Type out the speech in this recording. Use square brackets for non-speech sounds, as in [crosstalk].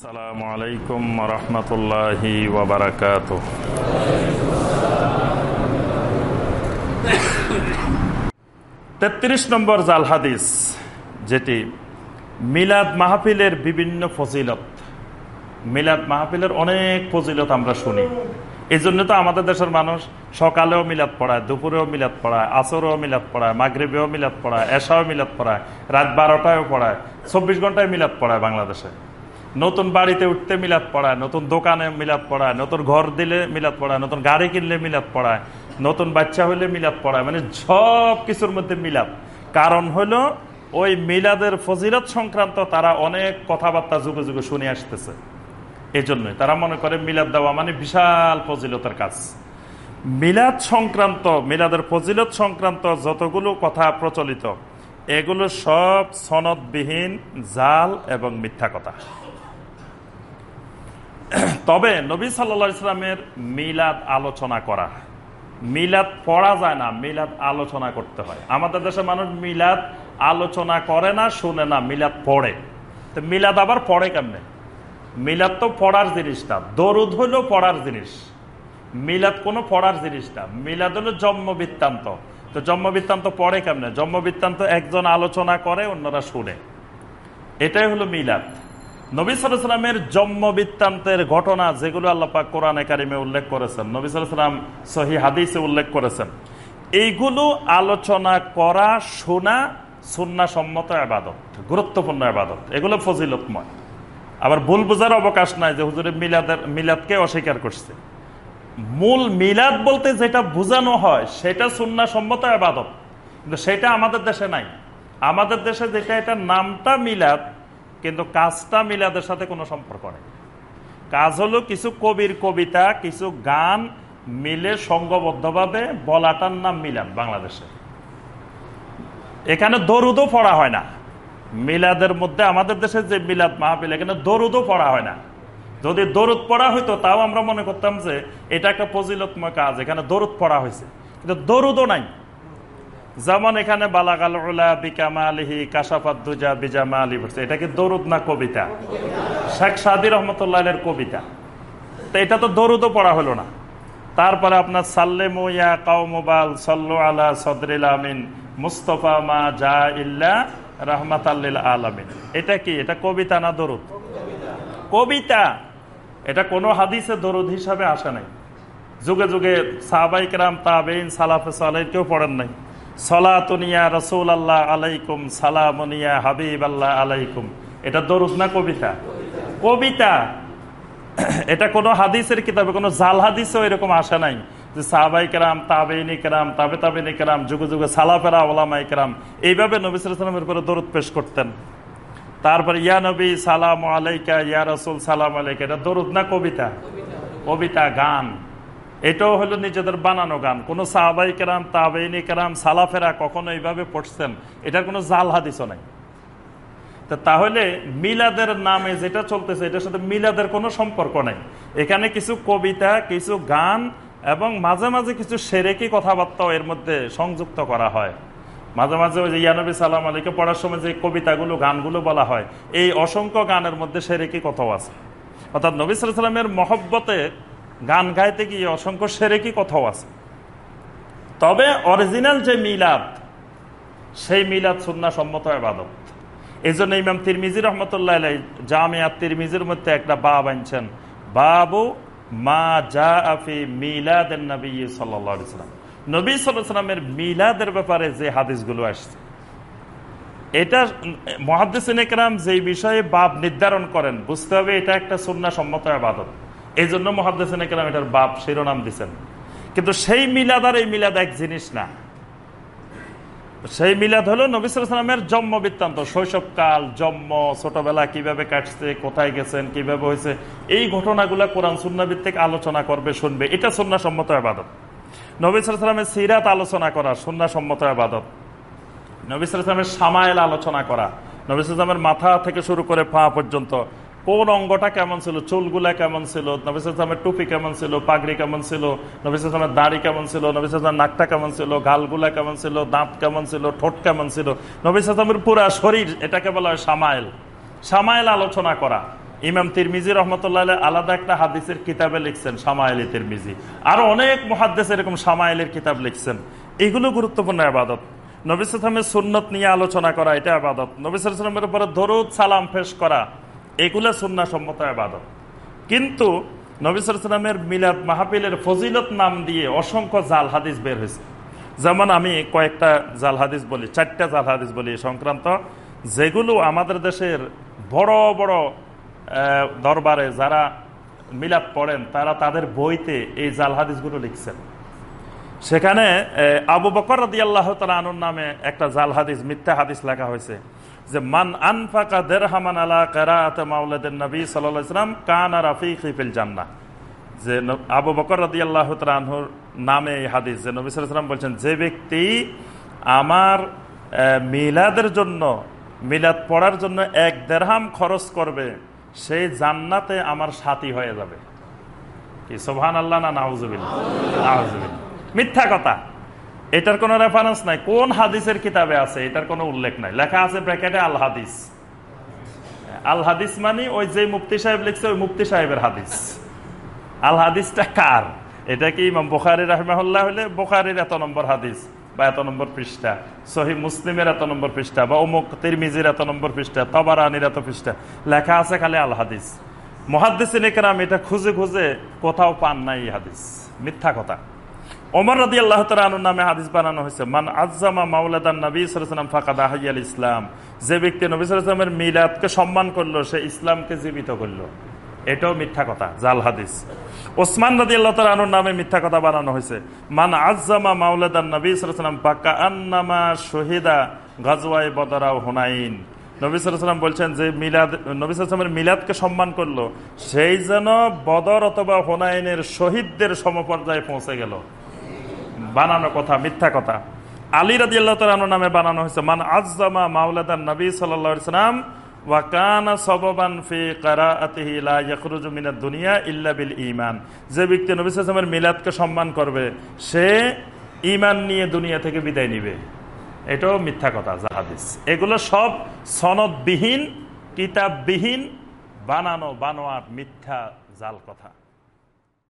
আসসালামু আলাইকুম রহমতুল্লাহি ওবরাকাত তেত্রিশ নম্বর জাল হাদিস, যেটি মিলাদ মাহফিলের বিভিন্ন ফজিলত, মিলাদ মাহফিলের অনেক ফজিলত আমরা শুনি। এই জন্য তো আমাদের দেশের মানুষ সকালেও মিলাদ পড়ায়, দুপুরেও মিলাদ পড়ায়, আসরেও মিলাদ পড়ায়, মাগরীবেও মিলাদ পড়ায়, এশাও মিলাদ পড়ায়, রাত বারোটায়ও পড়ায়, চব্বিশ ঘন্টায় মিলাদ পড়ায় বাংলাদেশে। নতুন বাড়িতে উঠতে মিলাদ পড়ায়, নতুন দোকানে মিলাদ পড়ায়, নতুন ঘর দিলে মিলাদ পড়ায়, নতুন গাড়ি কিনলে মিলাদ পড়ায়, নতুন বাচ্চা হইলে মিলাদ পড়ায় মানে সব কিছুর মধ্যে মিলাদ। কারণ হলো ওই মিলাদের ফজিলত সংক্রান্ত তারা অনেক কথাবার্তা যুগে যুগে শুনে আসতেছে। এই জন্যই তারা মনে করে মিলাদ দেওয়া মানে বিশাল ফজিলতের কাজ। মিলাদ সংক্রান্ত, মিলাদের ফজিলত সংক্রান্ত যতগুলো কথা প্রচলিত, এগুলো সব সনদবিহীন জাল এবং মিথ্যা কথা। [coughs] তবে নবী সাল্লা ইসলামের মিলাদ আলোচনা করা, মিলাদ পড়া যায় না, মিলাদ আলোচনা করতে হয়। আমাদের দেশের মানুষ মিলাদ আলোচনা করে না, শুনে না, মিলাদ পড়ে। তো মিলাদ আবার পড়ে কেমনে? মিলাদ তো পড়ার জিনিস না দরুদ হইল পড়ার জিনিস। মিলাদ কোনো পড়ার জিনিস না, মিলাদ হলো জন্ম বৃত্তান্ত। তো জন্ম বৃত্তান্ত পড়ে কেমনে? জন্ম বৃত্তান্ত একজন আলোচনা করে, অন্যরা শুনে। এটাই হলো মিলাদ। নবী সালামের জন্ম বৃত্তান্তের ঘটনা যেগুলো আল্লাপাক কোরআন একাডেমি উল্লেখ করেছেন, নবী সালাম সহি হাদিসে উল্লেখ করেছেন, এইগুলো আলোচনা করা শোনা সুন্না সম্মত আবাদত, গুরুত্বপূর্ণ আবাদত, এগুলো ফজিলতময়। আবার ভুল বোঝার অবকাশ নাই যে হুজুরের মিলাদের, মিলাদকে অস্বীকার করছে। মূল মিলাদ বলতে যেটা বোঝানো হয় সেটা সুন্না সম্মত আবাদত, কিন্তু সেটা আমাদের দেশে নাই। আমাদের দেশে যেটা, এটা নামটা মিলাদ কিন্তু কাজটা মিলাদের সাথে কোনো সম্পর্ক নেই। কাজ হলো কিছু কবির কবিতা, কিছু গান মিলে সংঘবদ্ধভাবে বলাটার নাম মিলাদ বাংলাদেশে। এখানে দরুদও পড়া হয় না। মিলাদের মধ্যে আমাদের দেশে যে মিলাদ মাহফিল, এখানে দরুদও পড়া হয় না। যদি দরুদ পড়া হইতো, তাও আমরা মনে করতাম যে এটা একটা ফজিলতময় কাজ, এখানে দরুদ পড়া হয়েছে। কিন্তু দরুদও নাই। যেমন এখানে বালাগাল এটা কি দরুদ না কবিতা? শেখ সাদি রহমতুল্লাহ কবিতা। তো এটা তো দরুদও পড়া হলো না। তারপরে আপনার সাল্লে মুয়া কাউমোবাল সল্লু আলা সদরিল আমিন, মুস্তফা মা জা ইল্লা রহমাত আলমিন। এটা কি? এটা কবিতা না দরুদ? কবিতা। এটা কোনো হাদিসে দরুদ হিসাবে আসে নাই। যুগে যুগে সাহবাইকরাম তাবেইন সালাফে সালাই কেউ পড়েন নাই। সলাতনিয়া রসুল আল্লাহ আলাইকুম সালামনিয়া হাবিব আল্লাহ আলাইকুম। এটা দরুদ না কবিতা? কবিতা। এটা কোনো হাদিসের কিতাবে, কোনো জাল হাদিসও এরকম আসে নাই যে সাহাবাই কেরাম, তাবেইনি কেরাম, তাবে তাবেনি কেরাম, যুগে যুগে সালাফেরা ওলামাই কেরাম, এইভাবে নবিসামের উপরে দরুদ পেশ করতেন। তারপর, ইয়া নবী, সালাম আলাইকা, ইয়া রসুল, সালাম আলাইকা, এটা দরুদ না কবিতা? কবিতা, গান। এটাও হলো নিজেদের বানানো গান। কোনো সাহাবাই কেরাম, তাবেইনি কেরাম, সালাফেরা কখনো এইভাবে পড়ছেন? এটার কোনো জাল হাদিসও নাই। তাহলে মিলাদের নামে যেটা চলতেছে, এটার সাথে মিলাদের কোনো সম্পর্ক নাই। এখানে কিছু কবিতা, কিছু গান এবং মাঝে মাঝে কিছু সেরেকি কথাবার্তাও এর মধ্যে সংযুক্ত করা হয়। মাঝে মাঝে ওই যে ইয়ানবী সালাম আলীকে পড়ার সময় যে কবিতাগুলো, গানগুলো বলা হয়, এই অসংখ্য গানের মধ্যে সেরেকি কথাও আছে। অর্থাৎ নবী সালামের মহব্বতে গান গাইতে গিয়ে অসংখ্য সেরেকি কথাও আছে। তবে অরিজিনাল যে মিলাদ, সেই মিলাদ সুন্না সম্মত আবাদত এই জন্য ইমাম তিরমিজি রহমতুল্লাহ জামিয়া তিরমিজির মধ্যে একটা বাব আনছেন। বাবু মা জা আফি মিলাদ নবী সাল্লাম। নবী সাল্লামের মিলাদের ব্যাপারে যে হাদিসগুলো আসছে, এটা একরাম যে বিষয়ে বাব নির্ধারণ করেন, বুঝতে হবে এটা একটা সুন্না সম্মত আবাদত এই জন্য মহাদিসিন একরাম এটার বাপ শিরোনাম দিচ্ছেন কিন্তু সেই মিলাদ আর এই মিলাদ এক জিনিস না। সেই মিলাদ হলো নবিসামের জন্ম বৃত্তান্ত, শৈশবকাল, জন্ম, ছোটবেলা, কীভাবে কাটছে, কোথায় গেছেন, কীভাবে হয়েছে, এই ঘটনাগুলো কোরআন সুন্নাভিত্তিক আলোচনা করবে, শুনবে। এটা সুন্না সম্মত আবাদত নবিসামের সিরাত আলোচনা করা সুন্না সম্মত আবাদত নবিসামের সামাইল আলোচনা করা নবিসামের মাথা থেকে শুরু করে পা পর্যন্ত কোন অঙ্গটা কেমন ছিল? চুলগুলা কেমন ছিল? নবিসামের টুপি কেমন ছিল? পাগড়ি কেমন ছিল? নবিসামের দাড়ি কেমন ছিল? নবিসামের নাকটা কেমন ছিল? গালগুলা কেমন ছিল? দাঁত কেমন ছিল? ঠোঁট কেমন ছিল? নবিসামের পুরা শরীর এটাকে বলা হয় সামাইল সামাইল আলোচনা করা। ইমাম তিরমিজি রহমতুল্লাহ আলাদা একটা হাদিসের কিতাবে লিখছেন সামাইলি তিরমিজি। আরও অনেক মহাদ্দেশ এরকম সামাইলের কিতাব লিখছেন। এগুলো গুরুত্বপূর্ণ আবাদত। নবিসামের সুন্নত নিয়ে আলোচনা করা, এটা আবাদত। নবিসামের উপরে দরুদ সালাম ফেস করা এগুলো সুন্না সম্মত আবাদত। কিন্তু নবিসামের মিলাদ মাহাপিলের ফজিলত নাম দিয়ে অসংখ্য জাল হাদিস বের হয়েছে। যেমন আমি কয়েকটা জাল হাদিস বলি, চারটা জাল হাদিস বলি সংক্রান্ত। যেগুলো আমাদের দেশের বড় বড় দরবারে যারা মিলাদ পড়েন, তারা তাদের বইতে এই জাল হাদিসগুলো লিখছেন। সেখানে আবু বকর রাদি আল্লাহ আনুর নামে একটা জাল হাদিস মিথ্যা হাদিস লেখা হয়েছে যে মান আনফাকা দেরহামান আলা কেরাত মাউলাদের নবী সাল্লাম কান আর রাফিকিল জান্না যে আবু বকর রাদি আল্লাহ আনহুর নামে এই হাদিস যে নবী সাল্লাম বলছেন যে ব্যক্তি আমার মিলাদের জন্য মিলাদ পড়ার জন্য এক দেড়হাম খরচ করবে সেই জান্নাতে আমার সাথী হয়ে যাবে। কি সোহান আল্লাহ না নাউজুবিল নাউজুবিল মিথ্যা কথা। এটার কোনো রেফারেন্স নাই। কোন হাদিসের কিতাবে আছে? এটার কোনো উল্লেখ নাই। লেখা আছে ব্র্যাকেটে আল হাদিস আল হাদিস মানে ওই যে মুফতি সাহেব লিখছে, ওই মুফতি সাহেবের হাদিস। আল হাদিসটা কার? এটা কি ইমাম বোখারি রাহমাহুল্লাহ হলে? বোখারির এত নম্বর হাদিস বা এত নম্বর পৃষ্ঠা সহি মুসলিমের এত নম্বর পৃষ্ঠা বা অমুক তিরমিজির এত নম্বর পৃষ্ঠা, তবারানির এত পৃষ্ঠা, লেখা আছে খালি আল হাদিস একরাম এটা খুঁজে খুঁজে কোথাও পান নাই হাদিস। মিথ্যা কথা। ওমর রাদি আল্লাহ নামে হাদিস বানানো হয়েছে, মান আজ্জামা মাওলাদান নবী সালাম ফাঁকা দাহাইয়াল ইসলাম। যে ব্যক্তি নবী সালামের মিলাদকে সম্মান করল, সে ইসলামকে জীবিত করল। এটাও মিথ্যা কথা, জাল হাদিস। ওসমান রাদি আল্লাহ তালুর নামে মিথ্যা কথা বানানো হয়েছে, মান আজ্জামা মাওলাদান নবী সালাম ফাঁকা আন্নামা শহীদা গাজওয়াই বদরাও হুনাইন। নবী সালাম বলছেন যে মিলাদ, নবী সালামের মিলাদকে সম্মান করল, সেই যেন বদর অথবা হোনাইনের শহীদদের সমপর্যায়ে পৌঁছে গেল। বানানো কথা, মিথ্যা কথা। আলী রাজি আল্লাহ তালানোর নামে বানানো হয়েছে, মান আজমা মাওলাদান নবী সাল্লাম ওয়াকানা সববান ফি কারাআতিহি লা ইয়াখরুজু দুনিয়া ইল্লা ঈমান। যে ব্যক্তি নবী সাল্লামের মিলাদকে সম্মান করবে, সে ঈমান নিয়ে দুনিয়া থেকে বিদায় নিবে। এটাও মিথ্যা কথা জাহাদিস এগুলো সব সনদবিহীন, কিতাববিহীন, বানানো বানোয়ার মিথ্যা, জাল কথা।